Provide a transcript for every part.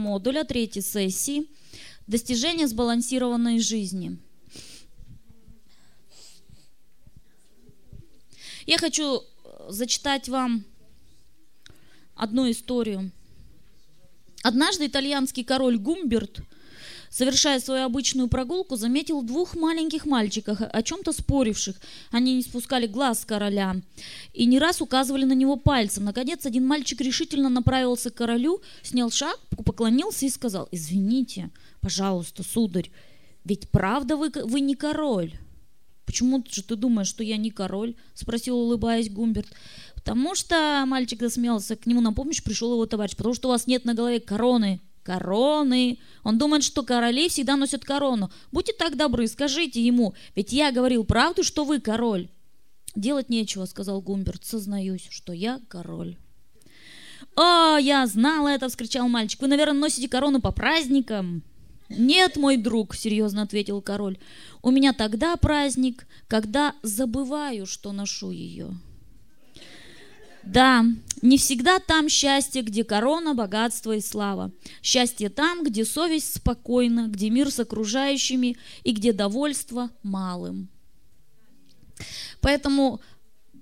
модуля третьей сессии «Достижение сбалансированной жизни». Я хочу э, зачитать вам одну историю. Однажды итальянский король Гумберт – Совершая свою обычную прогулку, заметил двух маленьких мальчиков, о чем-то споривших. Они не спускали глаз с короля и не раз указывали на него пальцем. Наконец, один мальчик решительно направился к королю, снял шаг, поклонился и сказал, «Извините, пожалуйста, сударь, ведь правда вы, вы не король?» «Почему же ты думаешь, что я не король?» — спросил, улыбаясь Гумберт. «Потому что...» — мальчик засмеялся. К нему на помощь пришел его товарищ. «Потому что у вас нет на голове короны!» короны. Он думает, что короли всегда носят корону. Будьте так добры, скажите ему, ведь я говорил правду, что вы король. Делать нечего, сказал Гумберт, сознаюсь, что я король. «О, я знала это!» — вскричал мальчик. «Вы, наверное, носите корону по праздникам!» «Нет, мой друг», — серьезно ответил король, — «у меня тогда праздник, когда забываю, что ношу ее». Да, не всегда там счастье, где корона, богатство и слава. Счастье там, где совесть спокойна, где мир с окружающими и где довольство малым. Поэтому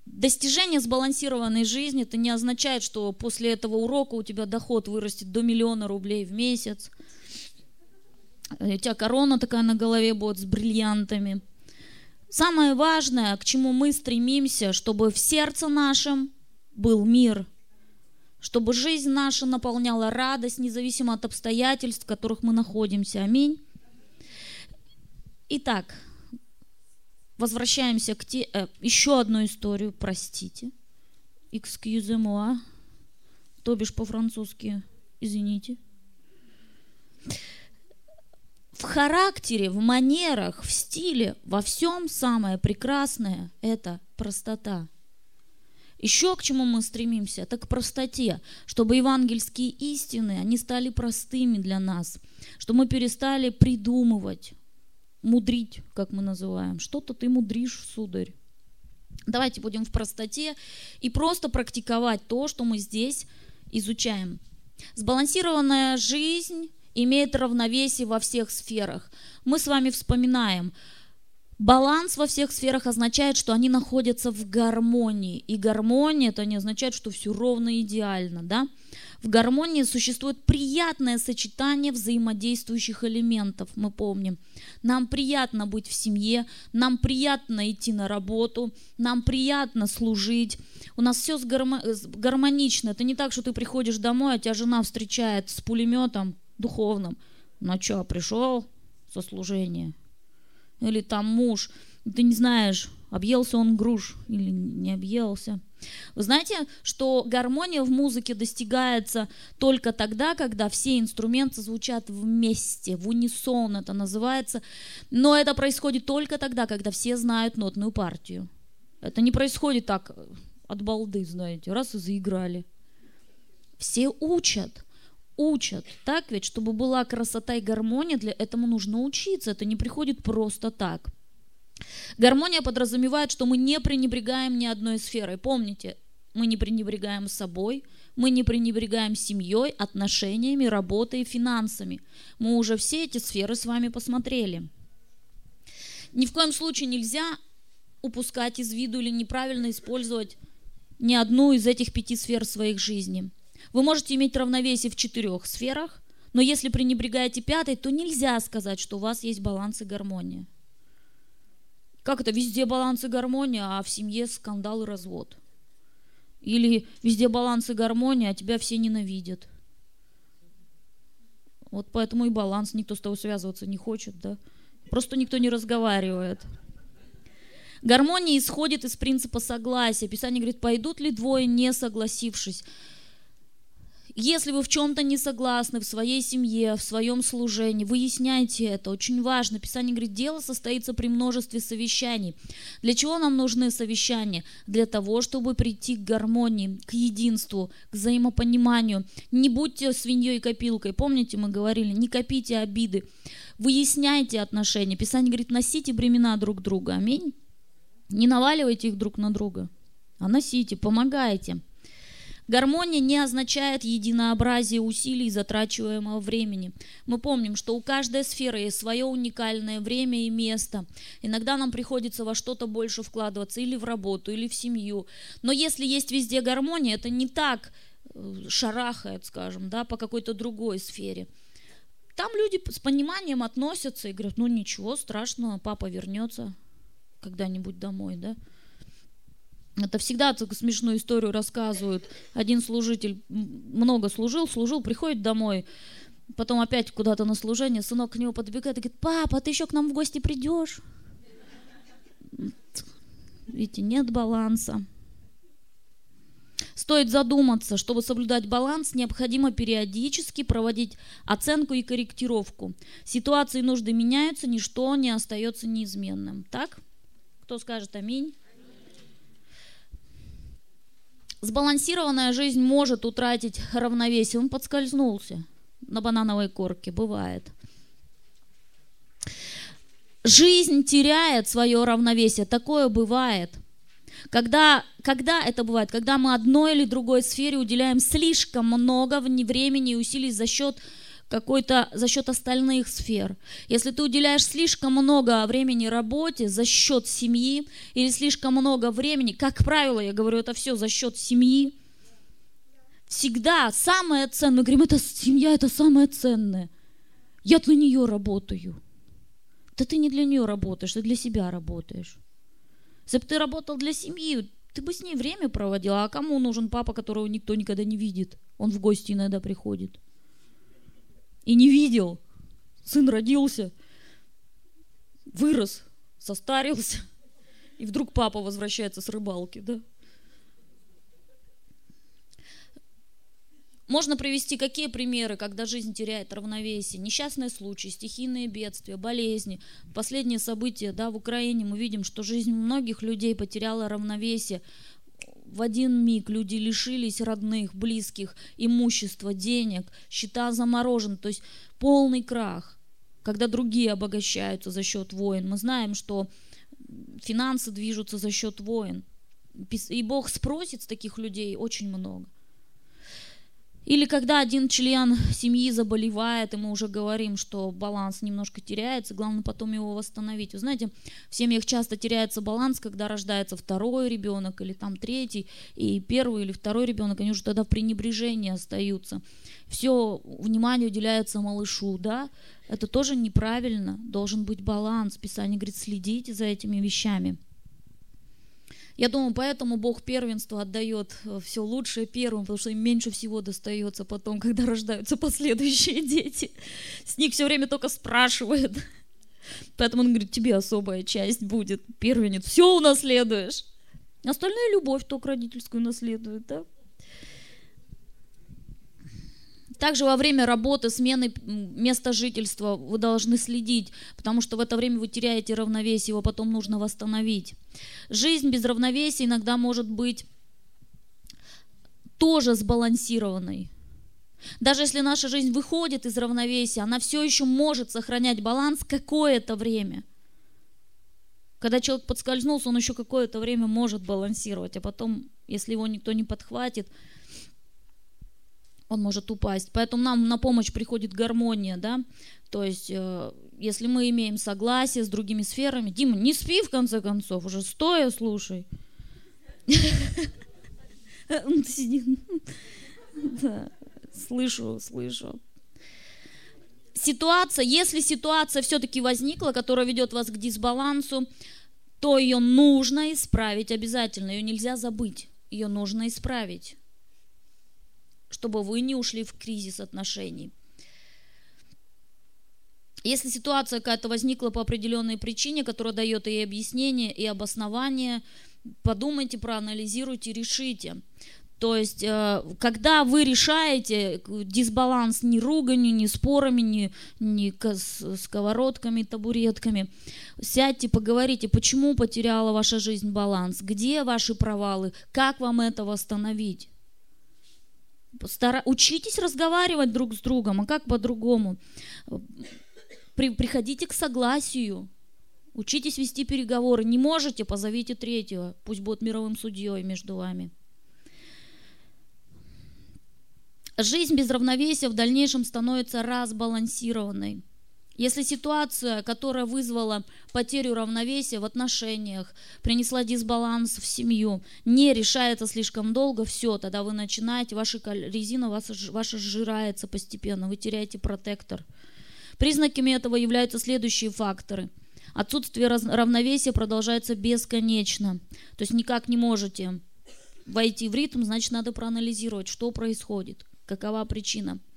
достижение сбалансированной жизни, это не означает, что после этого урока у тебя доход вырастет до миллиона рублей в месяц. У тебя корона такая на голове будет с бриллиантами. Самое важное, к чему мы стремимся, чтобы в сердце нашем – был мир, чтобы жизнь наша наполняла радость, независимо от обстоятельств, в которых мы находимся. Аминь. Итак, возвращаемся к те, э, еще одну историю, простите. Excusez-moi, а? то бишь по-французски, извините. В характере, в манерах, в стиле, во всем самое прекрасное – это простота – еще к чему мы стремимся, это к простоте, чтобы евангельские истины, они стали простыми для нас, чтобы мы перестали придумывать, мудрить, как мы называем. Что-то ты мудришь, сударь. Давайте будем в простоте и просто практиковать то, что мы здесь изучаем. Сбалансированная жизнь имеет равновесие во всех сферах. Мы с вами вспоминаем – Баланс во всех сферах означает, что они находятся в гармонии. И гармония это не означает, что все ровно идеально. Да? В гармонии существует приятное сочетание взаимодействующих элементов, мы помним. Нам приятно быть в семье, нам приятно идти на работу, нам приятно служить. У нас все гармонично. Это не так, что ты приходишь домой, а тебя жена встречает с пулеметом духовным. Ну а что, пришел со служения? или там муж, ты не знаешь, объелся он груш или не объелся. Вы знаете, что гармония в музыке достигается только тогда, когда все инструменты звучат вместе, в унисон это называется, но это происходит только тогда, когда все знают нотную партию. Это не происходит так э, от балды, знаете, раз и заиграли. Все учат – учат. Так ведь, чтобы была красота и гармония, для этому нужно учиться. Это не приходит просто так. Гармония подразумевает, что мы не пренебрегаем ни одной сферой. Помните, мы не пренебрегаем собой, мы не пренебрегаем семьей, отношениями, работой и финансами. Мы уже все эти сферы с вами посмотрели. Ни в коем случае нельзя упускать из виду или неправильно использовать ни одну из этих пяти сфер своих жизни. Вы можете иметь равновесие в четырех сферах, но если пренебрегаете пятой, то нельзя сказать, что у вас есть баланс и гармония. Как это? Везде баланс и гармония, а в семье скандал и развод. Или везде баланс и гармония, а тебя все ненавидят. Вот поэтому и баланс, никто с тобой связываться не хочет, да? Просто никто не разговаривает. Гармония исходит из принципа согласия. Писание говорит, пойдут ли двое, не согласившись. Если вы в чем-то не согласны, в своей семье, в своем служении, выясняйте это. Очень важно. Писание говорит, дело состоится при множестве совещаний. Для чего нам нужны совещания? Для того, чтобы прийти к гармонии, к единству, к взаимопониманию. Не будьте свиньей копилкой. Помните, мы говорили, не копите обиды. Выясняйте отношения. Писание говорит, носите бремена друг друга. Аминь. Не наваливайте их друг на друга, а носите, помогайте. Гармония не означает единообразие усилий затрачиваемого времени. Мы помним, что у каждой сферы есть свое уникальное время и место. Иногда нам приходится во что-то больше вкладываться, или в работу, или в семью. Но если есть везде гармония, это не так э, шарахает, скажем, да, по какой-то другой сфере. Там люди с пониманием относятся и говорят, ну ничего страшного, папа вернется когда-нибудь домой, да. Это всегда смешную историю рассказывают. Один служитель много служил, служил, приходит домой, потом опять куда-то на служение, сынок к нему подбегает и говорит, папа, ты еще к нам в гости придешь? Видите, нет баланса. Стоит задуматься, чтобы соблюдать баланс, необходимо периодически проводить оценку и корректировку. Ситуации и нужды меняются, ничто не остается неизменным. Так? Кто скажет аминь? сбалансированная жизнь может утратить равновесие. Он подскользнулся на банановой корке, бывает. Жизнь теряет свое равновесие, такое бывает. Когда, когда это бывает? Когда мы одной или другой сфере уделяем слишком много времени и усилий за счет какой-то за счет остальных сфер. Если ты уделяешь слишком много времени работе за счет семьи или слишком много времени, как правило, я говорю, это все за счет семьи, всегда самое ценное, мы говорим, это семья, это самое ценное. Я для нее работаю. Да ты не для нее работаешь, ты для себя работаешь. Если бы ты работал для семьи, ты бы с ней время проводила. А кому нужен папа, которого никто никогда не видит? Он в гости иногда приходит и не видел. Сын родился, вырос, состарился, и вдруг папа возвращается с рыбалки, да? Можно привести какие примеры, когда жизнь теряет равновесие. Несчастные случаи, стихийные бедствия, болезни. Последние события да, в Украине мы видим, что жизнь многих людей потеряла равновесие. в один миг люди лишились родных, близких, имущества, денег, счета заморожены, то есть полный крах, когда другие обогащаются за счет войн. Мы знаем, что финансы движутся за счет войн. И Бог спросит с таких людей очень много. Или когда один член семьи заболевает, и мы уже говорим, что баланс немножко теряется, главное потом его восстановить. Вы знаете, в семьях часто теряется баланс, когда рождается второй ребенок или там третий, и первый или второй ребенок, они уже тогда в пренебрежении остаются. Все внимание уделяется малышу, да, это тоже неправильно, должен быть баланс. Писание говорит, следите за этими вещами. Я думаю, поэтому Бог первенство отдает э, все лучшее первым, потому что им меньше всего достается потом, когда рождаются последующие дети. С них все время только спрашивают. Поэтому он говорит, тебе особая часть будет, первенец, все унаследуешь. Остальная любовь только родительскую наследует, да? Также во время работы, смены места жительства вы должны следить, потому что в это время вы теряете равновесие, его потом нужно восстановить. Жизнь без равновесия иногда может быть тоже сбалансированной. Даже если наша жизнь выходит из равновесия, она все еще может сохранять баланс какое-то время. Когда человек подскользнулся, он еще какое-то время может балансировать, а потом, если его никто не подхватит, он может упасть. Поэтому нам на помощь приходит гармония, да, то есть э, если мы имеем согласие с другими сферами, Дима, не спи в конце концов, уже стоя слушай. Ну, слышу, слышу. Ситуация, если ситуация все-таки возникла, которая ведет вас к дисбалансу, то ее нужно исправить обязательно, ее нельзя забыть, ее нужно исправить чтобы вы не ушли в кризис отношений. Если ситуация какая-то возникла по определенной причине, которая дает и объяснение, и обоснование, подумайте, проанализируйте, решите. То есть, э, когда вы решаете дисбаланс ни руганью, ни спорами, ни, ни сковородками, табуретками, сядьте, поговорите, почему потеряла ваша жизнь баланс, где ваши провалы, как вам это восстановить. Стара... Учитесь разговаривать друг с другом, а как по-другому? При... Приходите к согласию, учитесь вести переговоры. Не можете, позовите третьего, пусть будет мировым судьей между вами. Жизнь без равновесия в дальнейшем становится разбалансированной. Если ситуация, которая вызвала потерю равновесия в отношениях, принесла дисбаланс в семью, не решается слишком долго, все, тогда вы начинаете, ваша резина ваша сжирается постепенно, вы теряете протектор. Признаками этого являются следующие факторы. Отсутствие равновесия продолжается бесконечно, то есть никак не можете войти в ритм, значит надо проанализировать, что происходит, какова причина –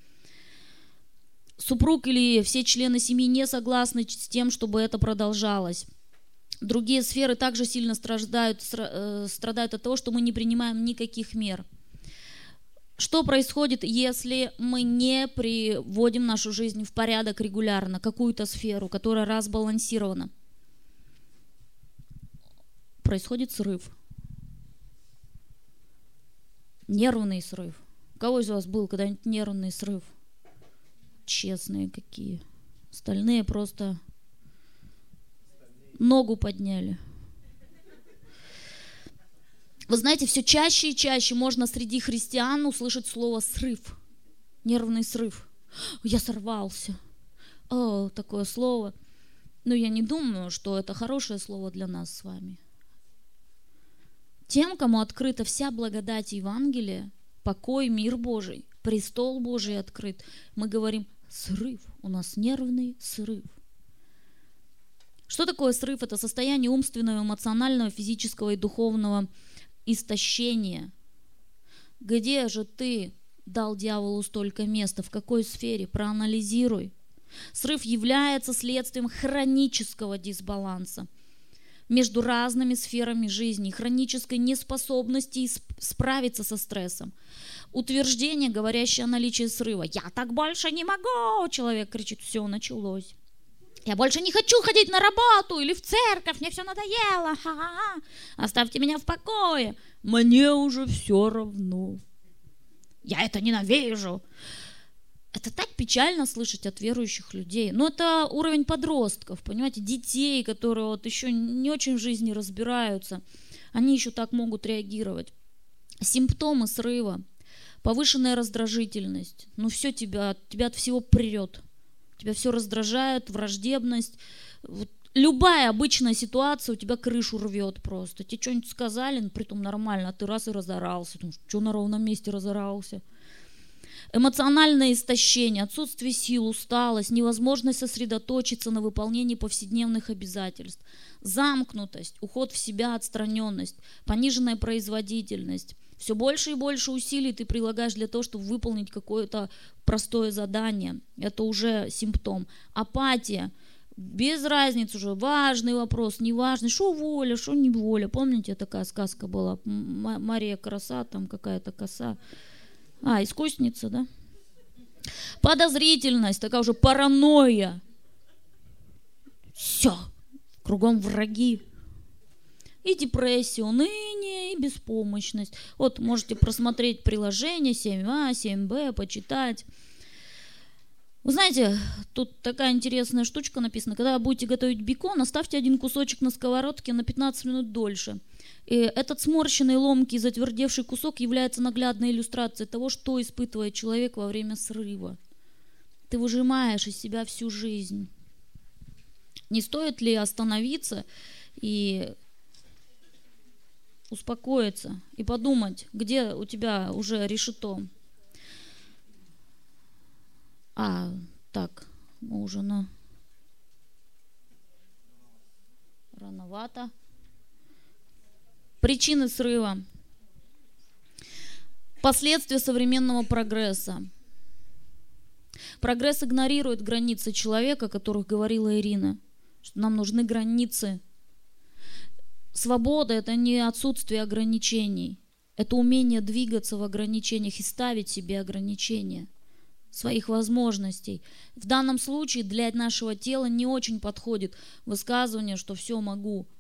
Супруг или все члены семьи не согласны с тем, чтобы это продолжалось. Другие сферы также сильно страждают э, страдают от того, что мы не принимаем никаких мер. Что происходит, если мы не приводим нашу жизнь в порядок регулярно, какую-то сферу, которая разбалансирована? Происходит срыв. Нервный срыв. У кого из вас был когда-нибудь нервный срыв? честные какие. Остальные просто ногу подняли. Вы знаете, все чаще и чаще можно среди христиан услышать слово «срыв», нервный срыв. «Я сорвался». О, такое слово. Но я не думаю, что это хорошее слово для нас с вами. Тем, кому открыта вся благодать Евангелия, покой, мир Божий, престол Божий открыт, мы говорим срыв. У нас нервный срыв. Что такое срыв? Это состояние умственного, эмоционального, физического и духовного истощения. Где же ты дал дьяволу столько места? В какой сфере? Проанализируй. Срыв является следствием хронического дисбаланса между разными сферами жизни, хронической неспособности справиться со стрессом. Утверждение, говорящее о наличии срыва. «Я так больше не могу!» Человек кричит «Все, началось!» Я больше не хочу ходить на работу или в церковь, мне все надоело. Ха-ха-ха. Оставьте меня в покое. Мне уже все равно. Я это ненавижу это так печально слышать от верующих людей. Но это уровень подростков, понимаете, детей, которые вот еще не очень в жизни разбираются. Они еще так могут реагировать. Симптомы срыва. Повышенная раздражительность. Ну все тебя, тебя от всего прет. Тебя все раздражает, враждебность. Вот любая обычная ситуация у тебя крышу рвет просто. Тебе что-нибудь сказали, ну, притом нормально, а ты раз и разорался. Думаешь, что на ровном месте разорался? эмоциональное истощение, отсутствие сил, усталость, невозможность сосредоточиться на выполнении повседневных обязательств, замкнутость, уход в себя, отстраненность, пониженная производительность. Все больше и больше усилий ты прилагаешь для того, чтобы выполнить какое-то простое задание. Это уже симптом. Апатия. Без разницы уже, важный вопрос, неважный, что воля, что не воля. Помните, такая сказка была, Мария Краса, там какая-то коса. А, искусница, да? Подозрительность, такая уже паранойя. Все, кругом враги. И депрессия, уныние, и беспомощность. Вот можете просмотреть приложение 7А, 7Б, почитать. Вы знаете, тут такая интересная штучка написана. Когда будете готовить бекон, оставьте один кусочек на сковородке на 15 минут дольше – этот сморщенный, ломкий, затвердевший кусок является наглядной иллюстрацией того, что испытывает человек во время срыва. Ты выжимаешь из себя всю жизнь. Не стоит ли остановиться и успокоиться и подумать, где у тебя уже решето? А, так, мы уже на... Рановато причины срыва, последствия современного прогресса. Прогресс игнорирует границы человека, о которых говорила Ирина, что нам нужны границы. Свобода – это не отсутствие ограничений, это умение двигаться в ограничениях и ставить себе ограничения своих возможностей. В данном случае для нашего тела не очень подходит высказывание, что все могу –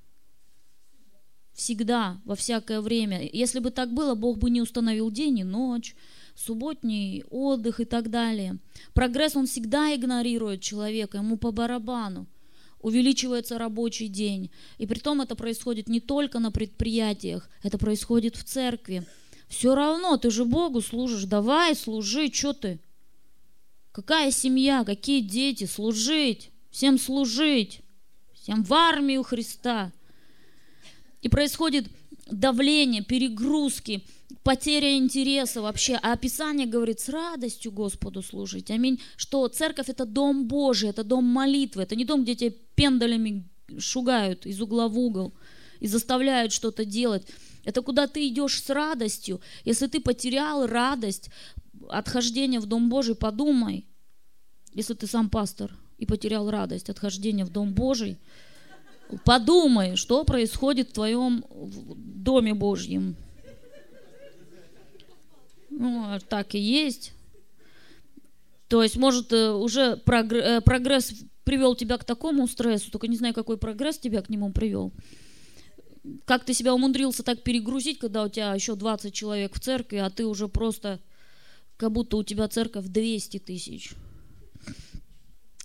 всегда, во всякое время. Если бы так было, Бог бы не установил день и ночь, субботний отдых и так далее. Прогресс, он всегда игнорирует человека, ему по барабану. Увеличивается рабочий день. И притом это происходит не только на предприятиях, это происходит в церкви. Все равно, ты же Богу служишь, давай, служи, что ты? Какая семья, какие дети, служить, всем служить, всем в армию Христа – И происходит давление, перегрузки, потеря интереса вообще. А Писание говорит, с радостью Господу служить. Аминь. Что церковь это дом Божий, это дом молитвы, это не дом, где тебя пендалями шугают из угла в угол и заставляют что-то делать. Это куда ты идешь с радостью. Если ты потерял радость отхождения в Дом Божий, подумай. Если ты сам пастор и потерял радость отхождения в Дом Божий, подумай, что происходит в твоем доме Божьем. Ну, а так и есть. То есть, может, э, уже э, прогресс привел тебя к такому стрессу, только не знаю, какой прогресс тебя к нему привел. Как ты себя умудрился так перегрузить, когда у тебя еще 20 человек в церкви, а ты уже просто, как будто у тебя церковь 200 тысяч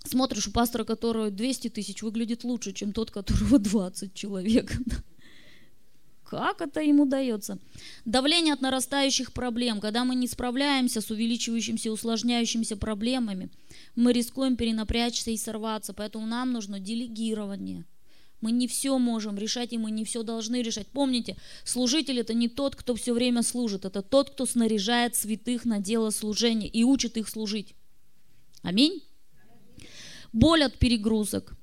смотришь, у пастора, которого 200 тысяч, выглядит лучше, чем тот, которого 20 человек. Как это ему дается? Давление от нарастающих проблем. Когда мы не справляемся с увеличивающимися и усложняющимися проблемами, мы рискуем перенапрячься и сорваться. Поэтому нам нужно делегирование. Мы не все можем решать, и мы не все должны решать. Помните, служитель – это не тот, кто все время служит, это тот, кто снаряжает святых на дело служения и учит их служить. Аминь боль от перегрузок.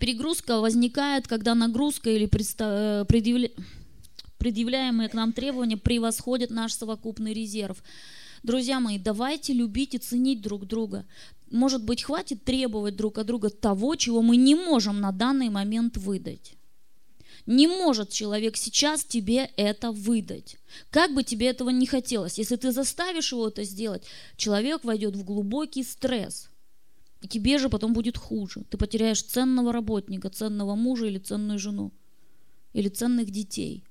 Перегрузка возникает, когда нагрузка или э, предъявляемые к нам требования превосходят наш совокупный резерв. Друзья мои, давайте любить и ценить друг друга. Может быть, хватит требовать друг от друга того, чего мы не можем на данный момент выдать. Не может человек сейчас тебе это выдать. Как бы тебе этого не хотелось, если ты заставишь его это сделать, человек войдет в глубокий стресс. И тебе же потом будет хуже. Ты потеряешь ценного работника, ценного мужа или ценную жену. Или ценных детей.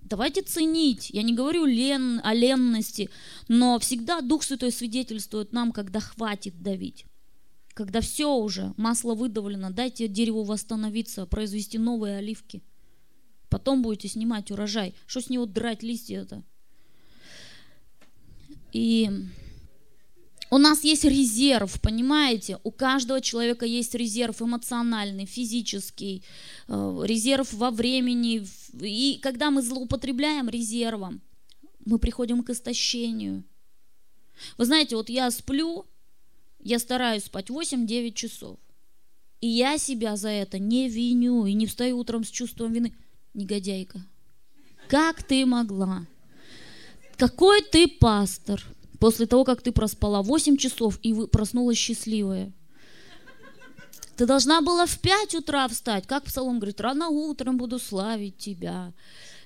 Давайте ценить. Я не говорю лен, о ленности, но всегда Дух Святой свидетельствует нам, когда хватит давить. Когда все уже, масло выдавлено, дайте дереву восстановиться, произвести новые оливки. Потом будете снимать урожай. Что с него драть листья-то? И У нас есть резерв, понимаете? У каждого человека есть резерв эмоциональный, физический, э, резерв во времени. И когда мы злоупотребляем резервом, мы приходим к истощению. Вы знаете, вот я сплю, я стараюсь спать 8-9 часов. И я себя за это не виню и не встаю утром с чувством вины. Негодяйка, как ты могла? Какой ты пастор? После того, как ты проспала 8 часов и проснулась счастливая. Ты должна была в 5 утра встать, как псалом говорит, рано утром буду славить тебя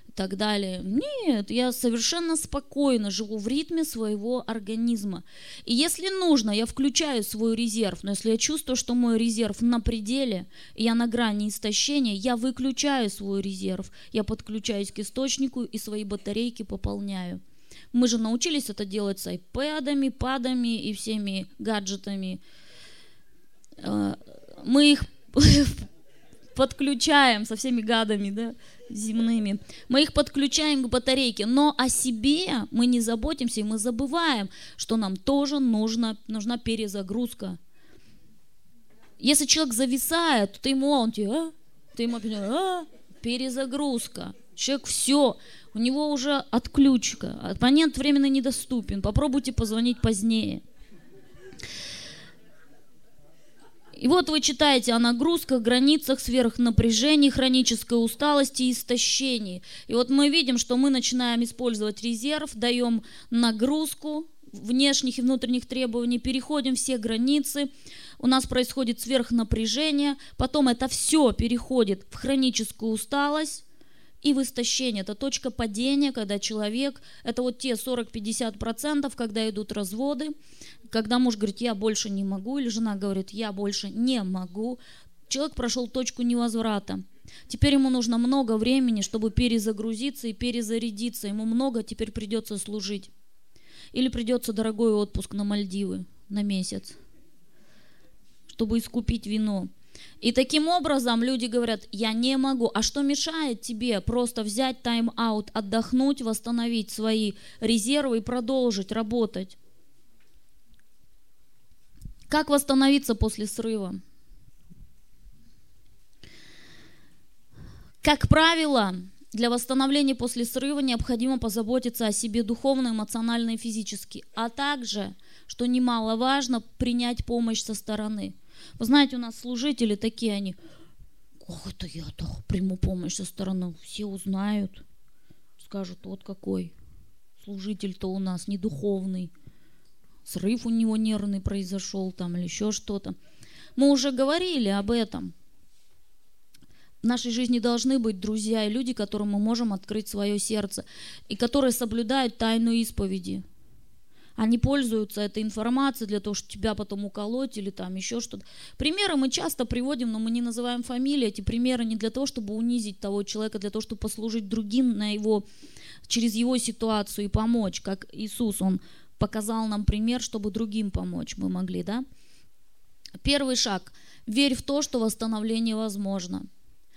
и так далее. Нет, я совершенно спокойно живу в ритме своего организма. И если нужно, я включаю свой резерв, но если я чувствую, что мой резерв на пределе, и я на грани истощения, я выключаю свой резерв, я подключаюсь к источнику и свои батарейки пополняю. Мы же научились это делать с айпэдами, падами и всеми гаджетами. Э, мы их подключаем со всеми гадами, да, земными. Мы их подключаем к батарейке, но о себе мы не заботимся, и мы забываем, что нам тоже нужно, нужна перезагрузка. Если человек зависает, то ты ему, он тебе, а? ты ему, а? перезагрузка. Человек все, у него уже отключка, оппонент временно недоступен, попробуйте позвонить позднее. И вот вы читаете о нагрузках, границах, сверхнапряжении, хронической усталости и истощении. И вот мы видим, что мы начинаем использовать резерв, даем нагрузку внешних и внутренних требований, переходим все границы, у нас происходит сверхнапряжение, потом это все переходит в хроническую усталость, и в истощение. Это точка падения, когда человек, это вот те 40-50%, когда идут разводы, когда муж говорит, я больше не могу, или жена говорит, я больше не могу. Человек прошел точку невозврата. Теперь ему нужно много времени, чтобы перезагрузиться и перезарядиться. Ему много теперь придется служить. Или придется дорогой отпуск на Мальдивы на месяц, чтобы искупить вино. И таким образом люди говорят, я не могу. А что мешает тебе просто взять тайм-аут, отдохнуть, восстановить свои резервы и продолжить работать? Как восстановиться после срыва? Как правило, для восстановления после срыва необходимо позаботиться о себе духовно, эмоционально и физически, а также, что немаловажно, принять помощь со стороны – вы знаете, у нас служители такие, они, Ох, это я так приму помощь со стороны, все узнают, скажут, вот какой служитель-то у нас недуховный, срыв у него нервный произошел там или еще что-то. Мы уже говорили об этом. В нашей жизни должны быть друзья и люди, которым мы можем открыть свое сердце, и которые соблюдают тайну исповеди они пользуются этой информацией для того, чтобы тебя потом уколоть или там еще что-то. Примеры мы часто приводим, но мы не называем фамилии. Эти примеры не для того, чтобы унизить того человека, а для того, чтобы послужить другим на его, через его ситуацию и помочь, как Иисус, Он показал нам пример, чтобы другим помочь мы могли, да? Первый шаг – верь в то, что восстановление возможно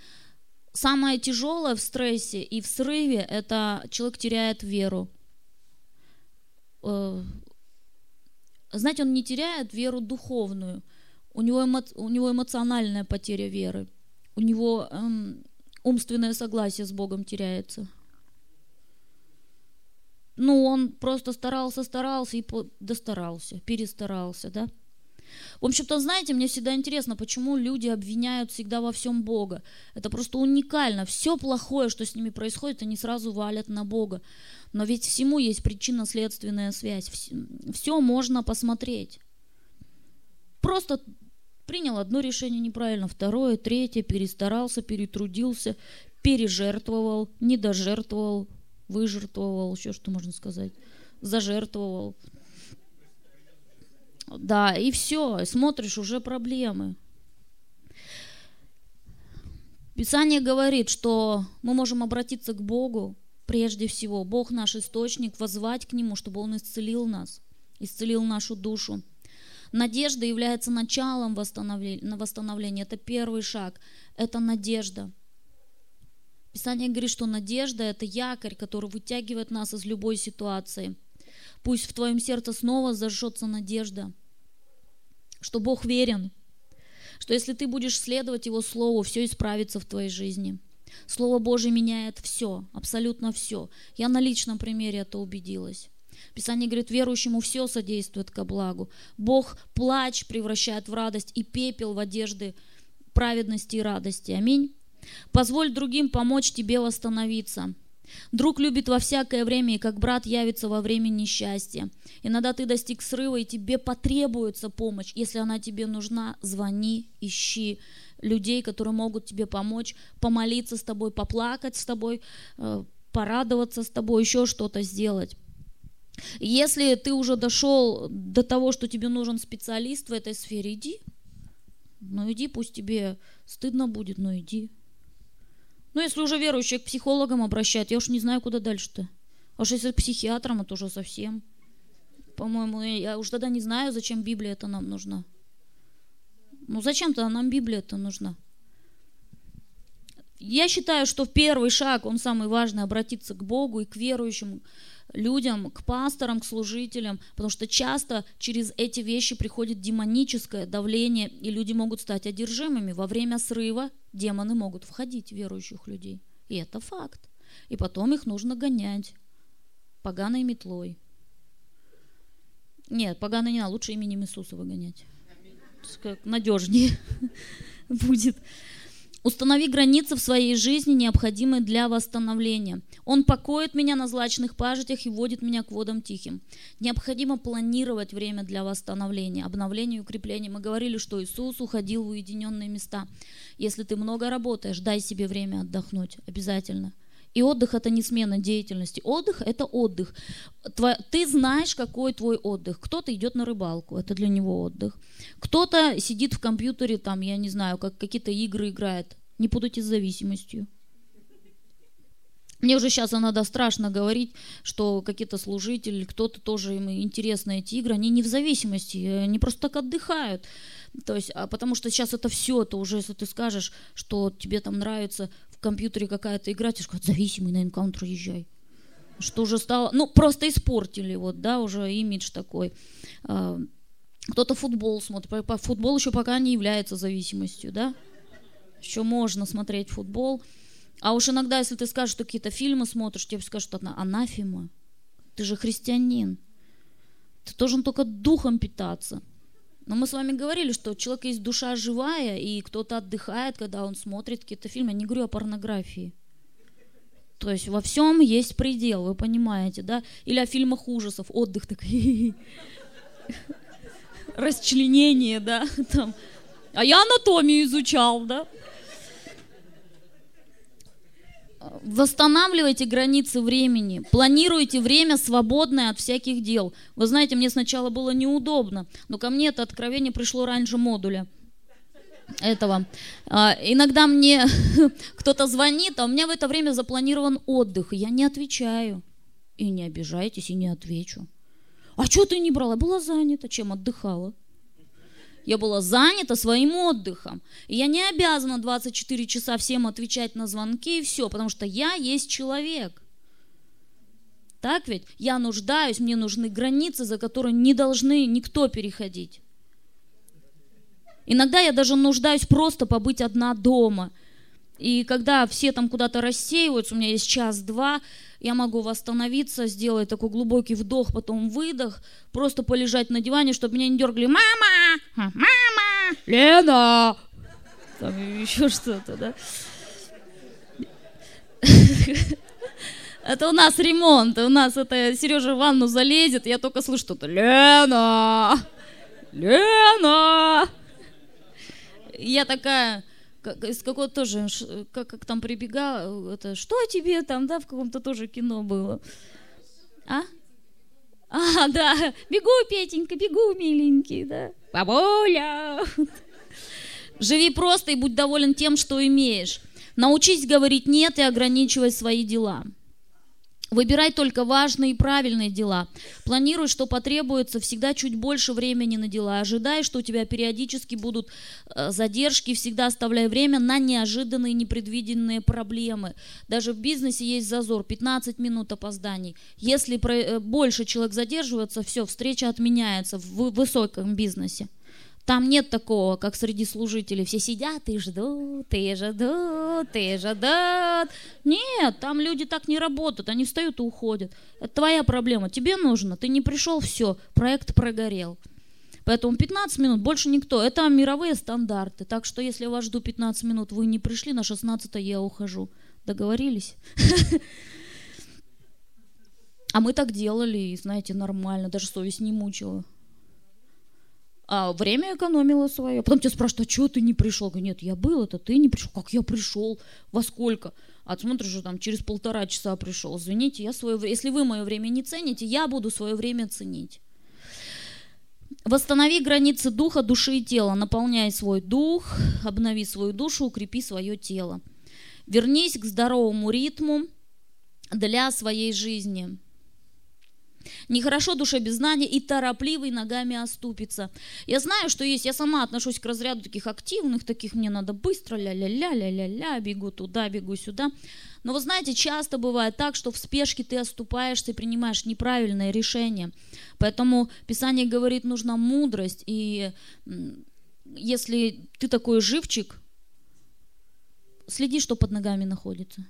– самое тяжелое в стрессе и в срыве – это человек теряет веру. Э, знаете, он не теряет веру духовную, у него, эмо, у него эмоциональная потеря веры, у него эм, умственное согласие с Богом теряется. Ну, он просто старался, старался и по... достарался, перестарался, да? В общем-то, знаете, мне всегда интересно, почему люди обвиняют всегда во всем Бога. Это просто уникально. Все плохое, что с ними происходит, они сразу валят на Бога. Но ведь всему есть причинно-следственная связь. Все можно посмотреть. Просто принял одно решение неправильно, второе, третье, перестарался, перетрудился, пережертвовал, недожертвовал, выжертвовал, еще что можно сказать, зажертвовал. Да, и все, смотришь, уже проблемы. Писание говорит, что мы можем обратиться к Богу прежде всего. Бог наш источник, возвать к Нему, чтобы Он исцелил нас, исцелил нашу душу. Надежда является началом восстановления, восстановления. Это первый шаг. Это надежда. Писание говорит, что надежда – это якорь, который вытягивает нас из любой ситуации. Пусть в твоем сердце снова зажжется надежда – что Бог верен, что если ты будешь следовать Его Слову, все исправится в твоей жизни. Слово Божье меняет все, абсолютно все. Я на личном примере это убедилась. Писание говорит, верующему все содействует ко благу. Бог плач превращает в радость и пепел в одежды праведности и радости. Аминь. Позволь другим помочь тебе восстановиться. Друг любит во всякое время, и как брат явится во время несчастья. Иногда ты достиг срыва, и тебе потребуется помощь. Если она тебе нужна, звони, ищи людей, которые могут тебе помочь, помолиться с тобой, поплакать с тобой, э, порадоваться с тобой, еще что-то сделать. Если ты уже дошел до того, что тебе нужен специалист в этой сфере, иди. Ну иди, пусть тебе стыдно будет, но иди. Ну, если уже верующие к психологам обращают, я уж не знаю, куда дальше-то. А уж если к психиатрам, это уже совсем. По-моему, людям, к пасторам, к служителям, потому что часто через эти вещи приходит демоническое давление, и люди могут стать одержимыми. Во время срыва демоны могут входить в верующих людей. И это факт. И потом их нужно гонять поганой метлой. Нет, поганой не надо, лучше именем Иисуса выгонять. Как надежнее будет. Установи границы в своей жизни, необходимые для восстановления. Он покоит меня на злачных пажитях и водит меня к водам тихим. Необходимо планировать время для восстановления, обновления и укрепления. Мы говорили, что Иисус уходил в уединенные места. Если ты много работаешь, дай себе время отдохнуть обязательно. И отдых это не смена деятельности. Отдых это отдых. Тво... Ты знаешь, какой твой отдых. Кто-то идет на рыбалку, это для него отдых. Кто-то сидит в компьютере, там, я не знаю, как какие-то игры играет. Не путайте с зависимостью. Мне уже сейчас иногда страшно говорить, что какие-то служители, кто-то тоже им интересны эти игры, они не в зависимости, они просто так отдыхают. То есть, а потому что сейчас это все, это уже, если ты скажешь, что тебе там нравится компьютере какая-то игра, ты сказать, зависимый на энкаунтер езжай. Что же стало, ну, просто испортили, вот, да, уже имидж такой. А, кто-то футбол смотрит, футбол еще пока не является зависимостью, да? Еще можно смотреть футбол. А уж иногда, если ты скажешь, что какие-то фильмы смотришь, тебе скажут, что анафима Ты же христианин. Ты должен только духом питаться. Но мы с вами говорили, что у человека есть душа живая, и кто-то отдыхает, когда он смотрит какие-то фильмы. Я не говорю о порнографии. То есть во всем есть предел, вы понимаете, да? Или о восстанавливайте границы времени, планируйте время свободное от всяких дел. Вы знаете, мне сначала было неудобно, но ко мне это откровение пришло раньше модуля этого. А, иногда мне кто-то звонит, а у меня в это время запланирован отдых, и я не отвечаю. И не обижайтесь, и не отвечу. А что ты не брала? Была занята, чем отдыхала. Я была занята своим отдыхом. И я не обязана 24 часа всем отвечать на звонки и все, потому что я есть человек. Так ведь? Я нуждаюсь, мне нужны границы, за которые не должны никто переходить. Иногда я даже нуждаюсь просто побыть одна дома. И когда все там куда-то рассеиваются, у меня есть час-два, я могу восстановиться, сделать такой глубокий вдох, потом выдох, просто полежать на диване, чтобы меня не дергали «Мама! Мама! Лена!» Там еще что-то, да? Это у нас ремонт, у нас это Сережа в ванну залезет, я только слышу что-то «Лена! Лена!» Я такая, из какого-то тоже, как, как там прибегал, это, что тебе там, да, в каком-то тоже кино было. А? А, да, бегу, Петенька, бегу, миленький, да. Бабуля! Живи просто и будь доволен тем, что имеешь. Научись говорить «нет» и ограничивать свои дела. Выбирай только важные и правильные дела. Планируй, что потребуется, всегда чуть больше времени на дела. Ожидай, что у тебя периодически будут э, задержки, всегда оставляй время на неожиданные, непредвиденные проблемы. Даже в бизнесе есть зазор, 15 минут опозданий. Если э, больше человек задерживается, все, встреча отменяется в высоком бизнесе. Там нет такого, как среди служителей. Все сидят и ждут, и ждут, и ждут. Нет, там люди так не работают. Они встают и уходят. Это твоя проблема. Тебе нужно. Ты не пришел, все. Проект прогорел. Поэтому 15 минут больше никто. Это мировые стандарты. Так что если я вас жду 15 минут, вы не пришли, на 16 я ухожу. Договорились? А мы так делали, и, знаете, нормально, даже совесть не мучила. А, время экономила свое. Потом тебя спрашивают, а чего ты не пришел? Говорю, нет, я был, это ты не пришел. Как я пришел? Во сколько? А смотришь, что там через полтора часа пришел. Извините, я свое... если вы мое время не цените, я буду свое время ценить. Восстанови границы духа, души и тела. Наполняй свой дух, обнови свою душу, укрепи свое тело. Вернись к здоровому ритму для своей жизни. Нехорошо душебезнание и торопливый ногами оступится. Я знаю, что есть, я сама отношусь к разряду таких активных, таких мне надо быстро, ля-ля-ля, ля-ля-ля, бегу туда, бегу сюда. Но вы знаете, часто бывает так, что в спешке ты оступаешься и принимаешь неправильное решение. Поэтому Писание говорит, нужна мудрость, и если ты такой живчик, следи, что под ногами находится.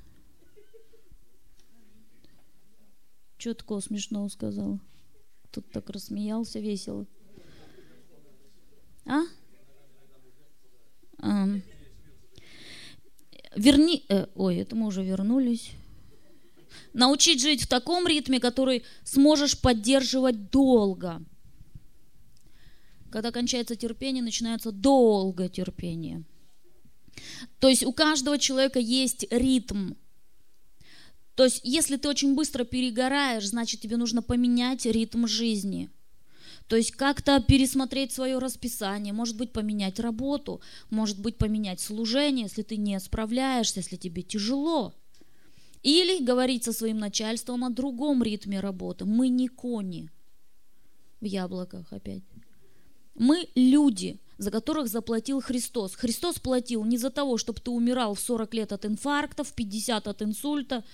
Четко, смешно сказал. Тут так рассмеялся весело. А? а верни... Э, ой, это мы уже вернулись. Научить жить в таком ритме, который сможешь поддерживать долго. Когда кончается терпение, начинается долго терпение. То есть у каждого человека есть ритм, то есть, если ты очень быстро перегораешь, значит, тебе нужно поменять ритм жизни. То есть как-то пересмотреть свое расписание, может быть, поменять работу, может быть, поменять служение, если ты не справляешься, если тебе тяжело. Или говорить со своим начальством о другом ритме работы. Мы не кони в яблоках опять. Мы люди. за которых заплатил Христос. Христос платил не за того, чтобы ты умирал в 40 лет от инфаркта, в 50 от инсульта, в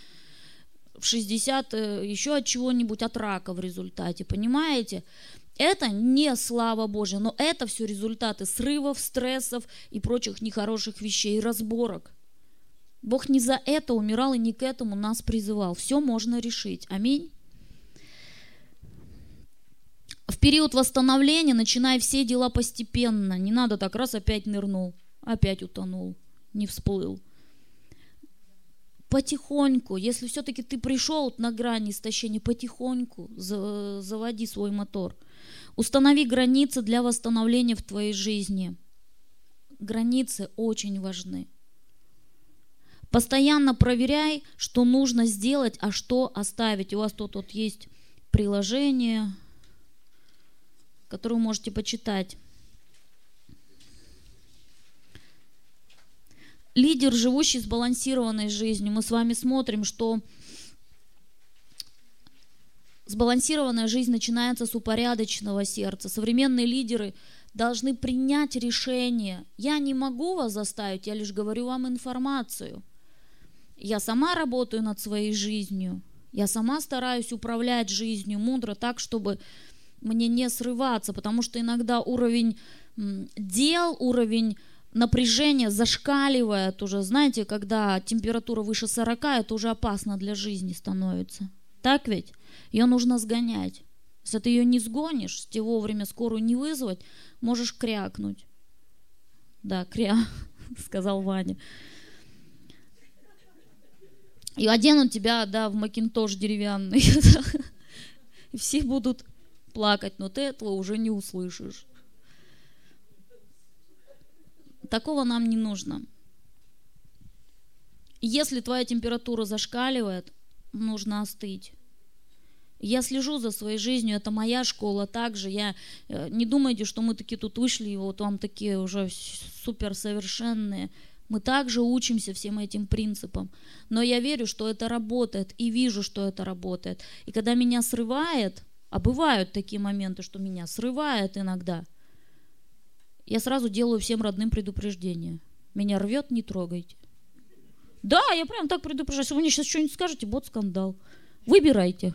в 60 э, еще от чего-нибудь, от рака в результате, понимаете? Это не слава Божья, но это все результаты срывов, стрессов и прочих нехороших вещей, разборок. Бог не за это умирал и не к этому нас призывал. Все можно решить. Аминь. В период восстановления начинай все дела постепенно. Не надо так раз опять нырнул, опять утонул, не всплыл. Потихоньку, если все-таки ты пришел на грани истощения, потихоньку заводи свой мотор. Установи границы для восстановления в твоей жизни. Границы очень важны. Постоянно проверяй, что нужно сделать, а что оставить. У вас тут вот есть приложение, которое вы можете почитать. лидер, живущий сбалансированной жизнью. Мы с вами смотрим, что сбалансированная жизнь начинается с упорядоченного сердца. Современные лидеры должны принять решение. Я не могу вас заставить, я лишь говорю вам информацию. Я сама работаю над своей жизнью. Я сама стараюсь управлять жизнью мудро так, чтобы мне не срываться, потому что иногда уровень дел, уровень напряжение зашкаливает уже. Знаете, когда температура выше 40, это уже опасно для жизни становится. Так ведь? Ее нужно сгонять. Если ты ее не сгонишь, тебе вовремя скорую не вызвать, можешь крякнуть. Да, кря, сказал Ваня. И оденут тебя, да, в макинтош деревянный. И все будут плакать, но ты этого уже не услышишь. Такого нам не нужно. Если твоя температура зашкаливает, нужно остыть. Я слежу за своей жизнью, это моя школа также. Я э, не думайте, что мы такие тут вышли, и вот вам такие уже супер совершенные. Мы также учимся всем этим принципам. Но я верю, что это работает, и вижу, что это работает. И когда меня срывает, а бывают такие моменты, что меня срывает иногда – я сразу делаю всем родным предупреждение. Меня рвет, не трогайте. Да, я прям так предупреждаю. Если вы мне сейчас что-нибудь скажете, будет скандал. Выбирайте.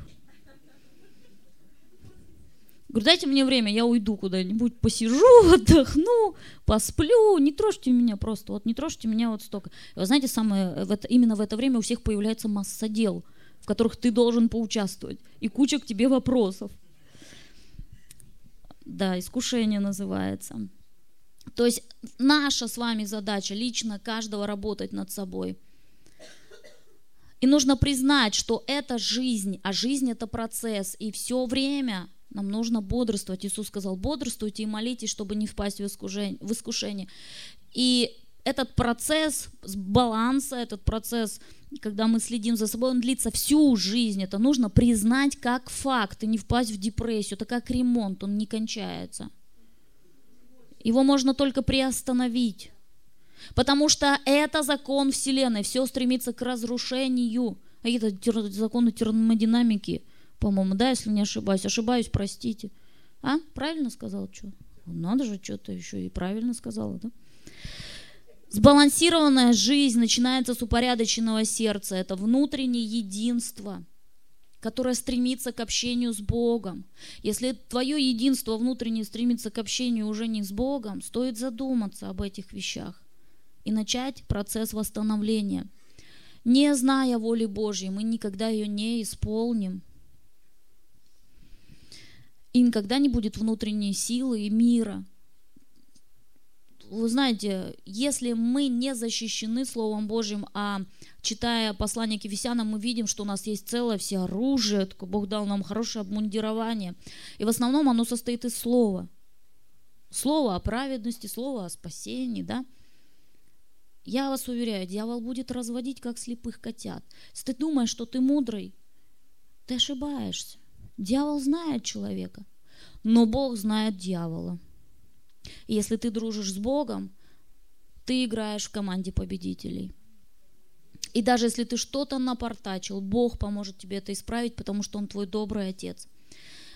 Говорю, дайте мне время, я уйду куда-нибудь, посижу, отдохну, посплю, не трожьте меня просто, вот не трожьте меня вот столько. Вы знаете, самое, э, в это, именно в это время у всех появляется масса дел, в которых ты должен поучаствовать, и куча к тебе вопросов. Да, искушение называется. То есть наша с вами задача лично каждого работать над собой. И нужно признать, что это жизнь, а жизнь это процесс, и все время нам нужно бодрствовать. Иисус сказал, бодрствуйте и молитесь, чтобы не впасть в искушение. В искушение. И этот процесс с баланса, этот процесс, когда мы следим за собой, он длится всю жизнь. Это нужно признать как факт и не впасть в депрессию. Это как ремонт, он не кончается. Его можно только приостановить, потому что это закон Вселенной, все стремится к разрушению. А это тер- законы термодинамики, по-моему, да, если не ошибаюсь. Ошибаюсь, простите. А, правильно сказал, что? Надо же, что-то еще и правильно сказала, да? Сбалансированная жизнь начинается с упорядоченного сердца. Это внутреннее единство – которая стремится к общению с Богом. Если твое единство внутреннее стремится к общению уже не с Богом, стоит задуматься об этих вещах и начать процесс восстановления. Не зная воли Божьей, мы никогда ее не исполним. И никогда не будет внутренней силы и мира – вы знаете, если мы не защищены Словом Божьим, а читая послание к Ефесянам, мы видим, что у нас есть целое все оружие, Бог дал нам хорошее обмундирование. И в основном оно состоит из слова. Слово о праведности, слово о спасении, да? Я вас уверяю, дьявол будет разводить, как слепых котят. Если ты думаешь, что ты мудрый, ты ошибаешься. Дьявол знает человека, но Бог знает дьявола. И если ты дружишь с Богом, ты играешь в команде победителей. И даже если ты что-то напортачил, Бог поможет тебе это исправить, потому что Он твой добрый отец.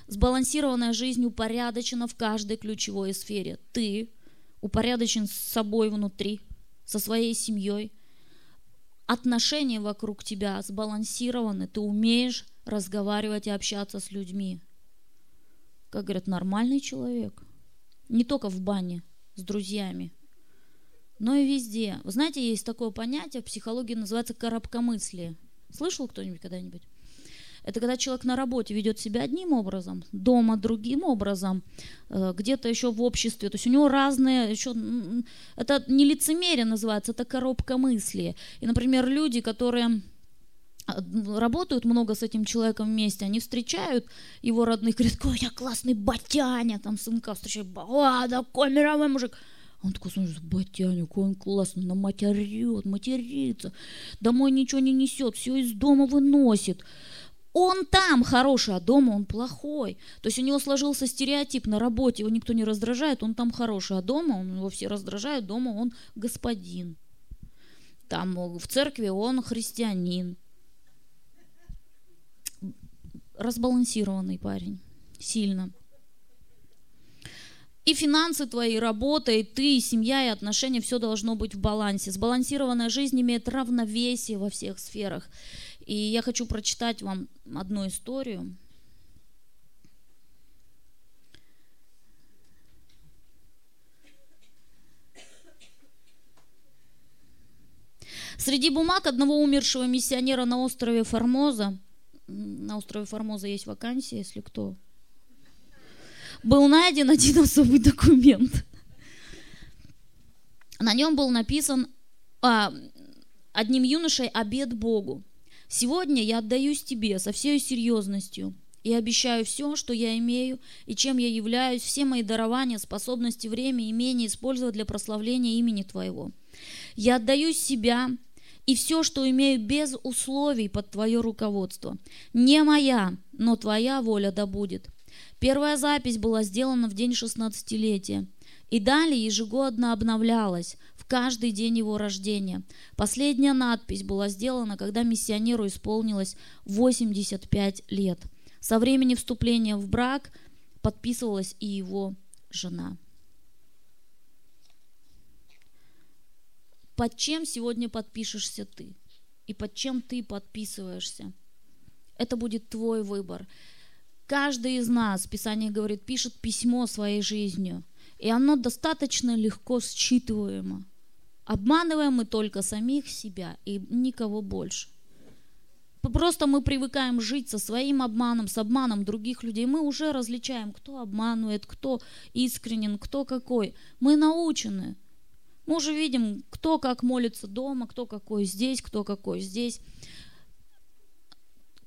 Сбалансированная жизнь упорядочена в каждой ключевой сфере. Ты упорядочен с собой внутри, со своей семьей. Отношения вокруг тебя сбалансированы, ты умеешь разговаривать и общаться с людьми. Как говорят, нормальный человек. Не только в бане с друзьями, но и везде. Вы знаете, есть такое понятие в психологии, называется коробкомыслие. Слышал кто-нибудь когда-нибудь? Это когда человек на работе ведет себя одним образом, дома другим образом, э, где-то еще в обществе. То есть у него разные, еще, это не лицемерие называется, это коробка мысли. И, например, люди, которые э, А, работают много с этим человеком вместе, они встречают его родных, говорят, ой, я классный батяня, там сынка встречает, а, такой мировой мужик. Он такой смотрит, батяня, какой он классный, на мать орет, матерится, домой ничего не несет, все из дома выносит. Он там хороший, а дома он плохой. То есть у него сложился стереотип на работе, его никто не раздражает, он там хороший, а дома он его все раздражает, дома он господин. Там в церкви он христианин разбалансированный парень, сильно. И финансы твои, и работа, и ты, и семья, и отношения, все должно быть в балансе. Сбалансированная жизнь имеет равновесие во всех сферах. И я хочу прочитать вам одну историю. Среди бумаг одного умершего миссионера на острове Формоза – на острове Формоза есть вакансия, если кто. Был найден один особый документ. На нем был написан а, одним юношей обед Богу. Сегодня я отдаюсь тебе со всей серьезностью и обещаю все, что я имею и чем я являюсь, все мои дарования, способности, время, имение использовать для прославления имени Твоего. Я отдаю себя и все, что имею без условий под Твое руководство. Не моя, но Твоя воля да будет. Первая запись была сделана в день шестнадцатилетия и далее ежегодно обновлялась каждый день его рождения. Последняя надпись была сделана, когда миссионеру исполнилось 85 лет. Со времени вступления в брак подписывалась и его жена. под чем сегодня подпишешься ты и под чем ты подписываешься. Это будет твой выбор. Каждый из нас, Писание говорит, пишет письмо своей жизнью, и оно достаточно легко считываемо. Обманываем мы только самих себя и никого больше. Просто мы привыкаем жить со своим обманом, с обманом других людей. Мы уже различаем, кто обманывает, кто искренен, кто какой. Мы научены – мы уже видим, кто как молится дома, кто какой здесь, кто какой здесь.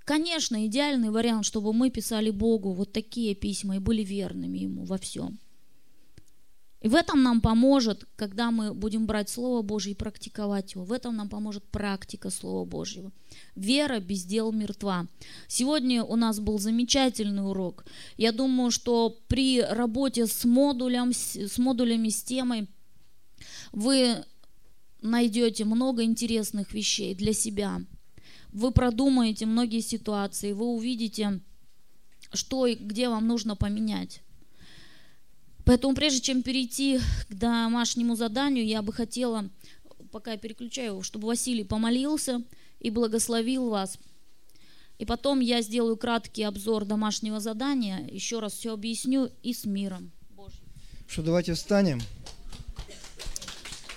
Конечно, идеальный вариант, чтобы мы писали Богу вот такие письма и были верными Ему во всем. И в этом нам поможет, когда мы будем брать Слово Божье и практиковать его. В этом нам поможет практика Слова Божьего. Вера без дел мертва. Сегодня у нас был замечательный урок. Я думаю, что при работе с модулем, с модулями, с темой – вы найдете много интересных вещей для себя. Вы продумаете многие ситуации, вы увидите, что и где вам нужно поменять. Поэтому прежде чем перейти к домашнему заданию, я бы хотела, пока я переключаю, чтобы Василий помолился и благословил вас. И потом я сделаю краткий обзор домашнего задания, еще раз все объясню и с миром. Божьим. Что, давайте встанем.